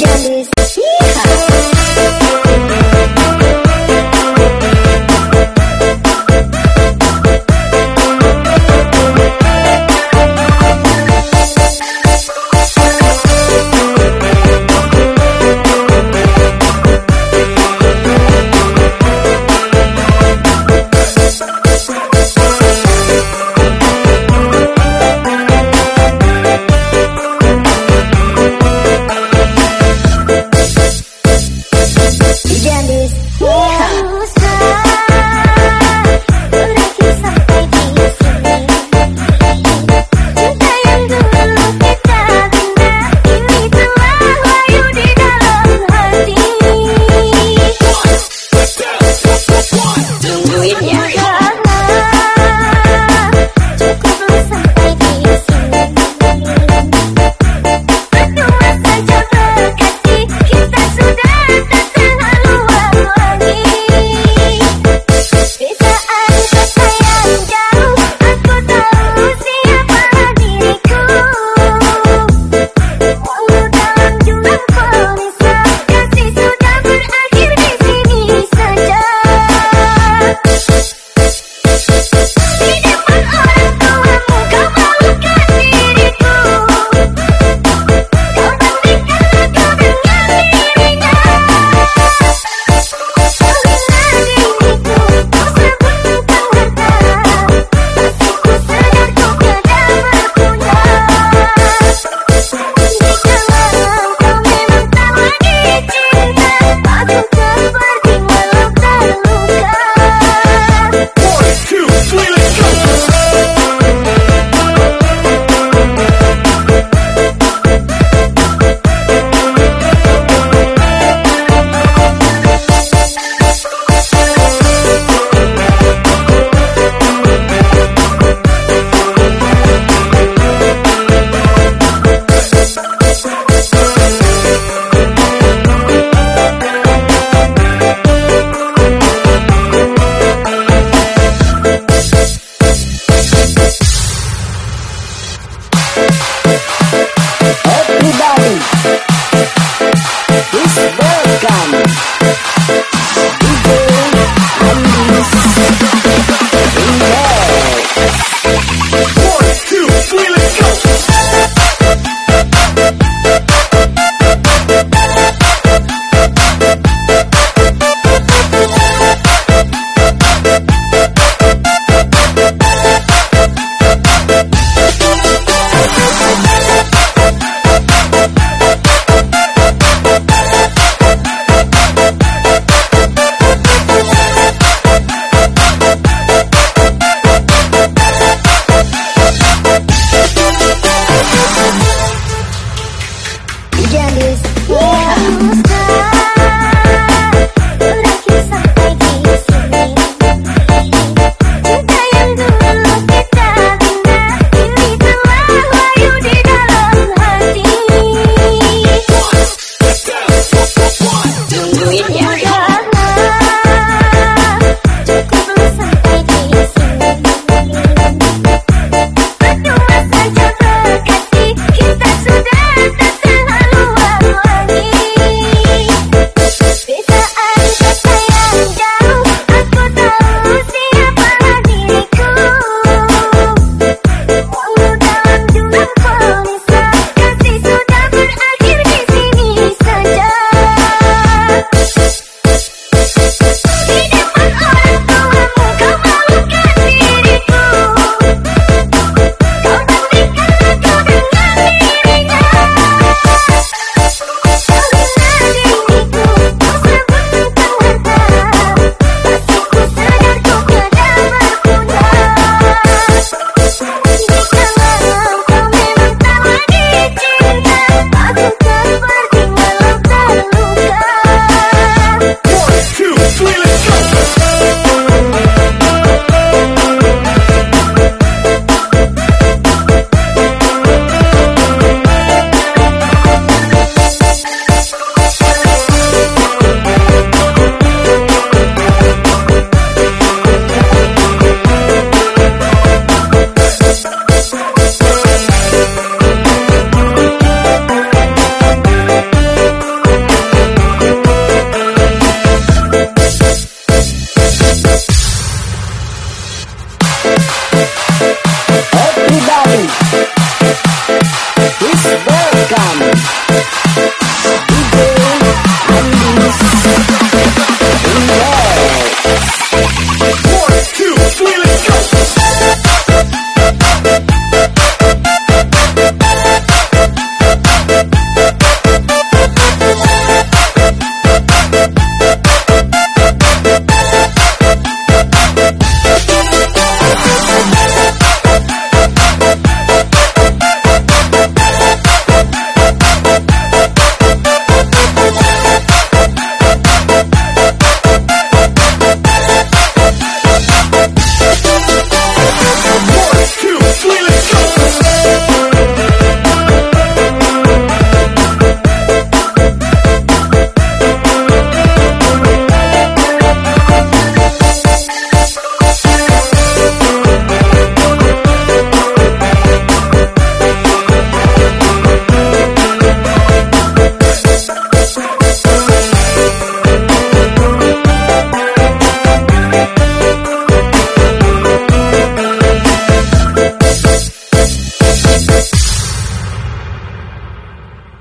Everybody is